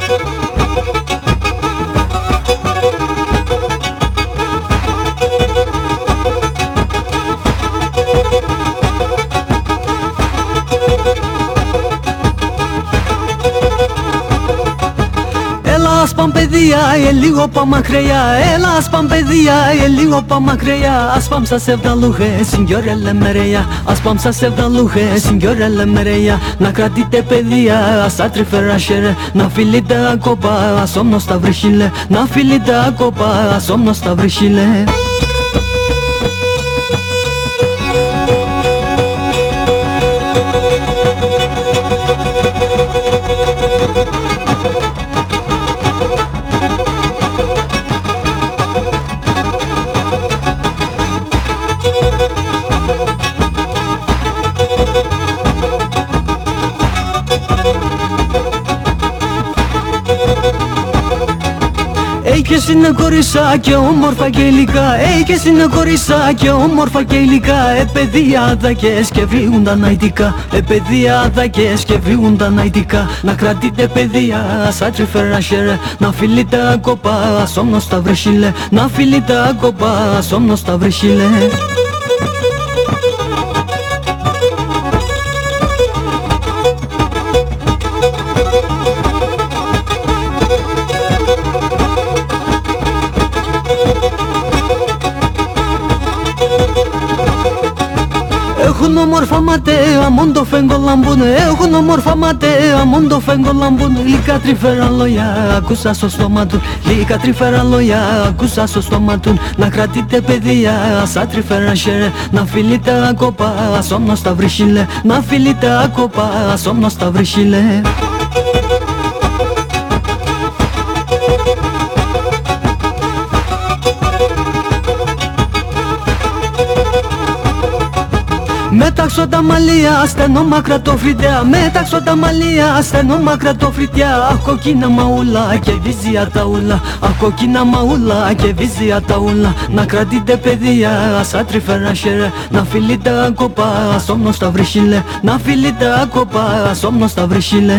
Thank you. Παιδιά, ε, λίγο πα μακριά. Έλα ας πam παιδιά, ε, λίγο πα μακριά. Ας πam sa sevdaluhe, συγγιόρελε μερέα Ας πam sa sevdaluhe, συγγιόρελε μερέα Να κρατείτε παιδιά, ας άτριφερα σέρε Να φιλείτε ακόπα, ας όμνος τα βρυσίλε Να φιλείτε ακόπα, ας όμνος τα βρυσίλε Ει και εσύ είναι κορίσα και όμορφα και υλικά Ει και εσύ είναι κορίσα και όμορφα και υλικά Ε παιδεία δακές και βίουν τα ναϊτικά Ε παιδεία δακές και βίουν τα ναϊτικά Να κρατείτε παιδεία σαν τριφέρα σέρε Να φιλείτε ακόπα σόμνος τα βρεσίλε Να φιλείτε ακόπα σόμνος τα βρεσίλε Έχουν όμορφα ματέα, μόν το φέγγο λαμπούνε. Έχουν όμορφα ματέα, μόν το φέγγο λαμπούνε. Λίκα τρυφέρα λόγια, ακούσα στο στόμα του. Λίκα τρυφέρα λόγια, ακούσα στο στόμα του. Να κρατείτε παιδεία, σαν τρυφέρα σέρε Να φιλείτε ακόπα, σόμνος τα βρυσίλε Να φιλείτε ακόπα, σόμνος τα βρυσίλε Μέταξω τα μαλλιά, στενό μακρατοφριτιά Μέταξω τα μαλλιά, στενό μακρατοφριτιά Αχ κοκκίνα μαούλα και βίζια τα ούλα. Αχ κοκκίνα μαούλα και βίζια τα ούλα. Να κρατείτε παιδεία, σαν τριφέρα σέρε Να φιλείτε ακόπα, σόμνος τα βρυσίλε Να φιλείτε ακόπα, σόμνος τα βρυσίλε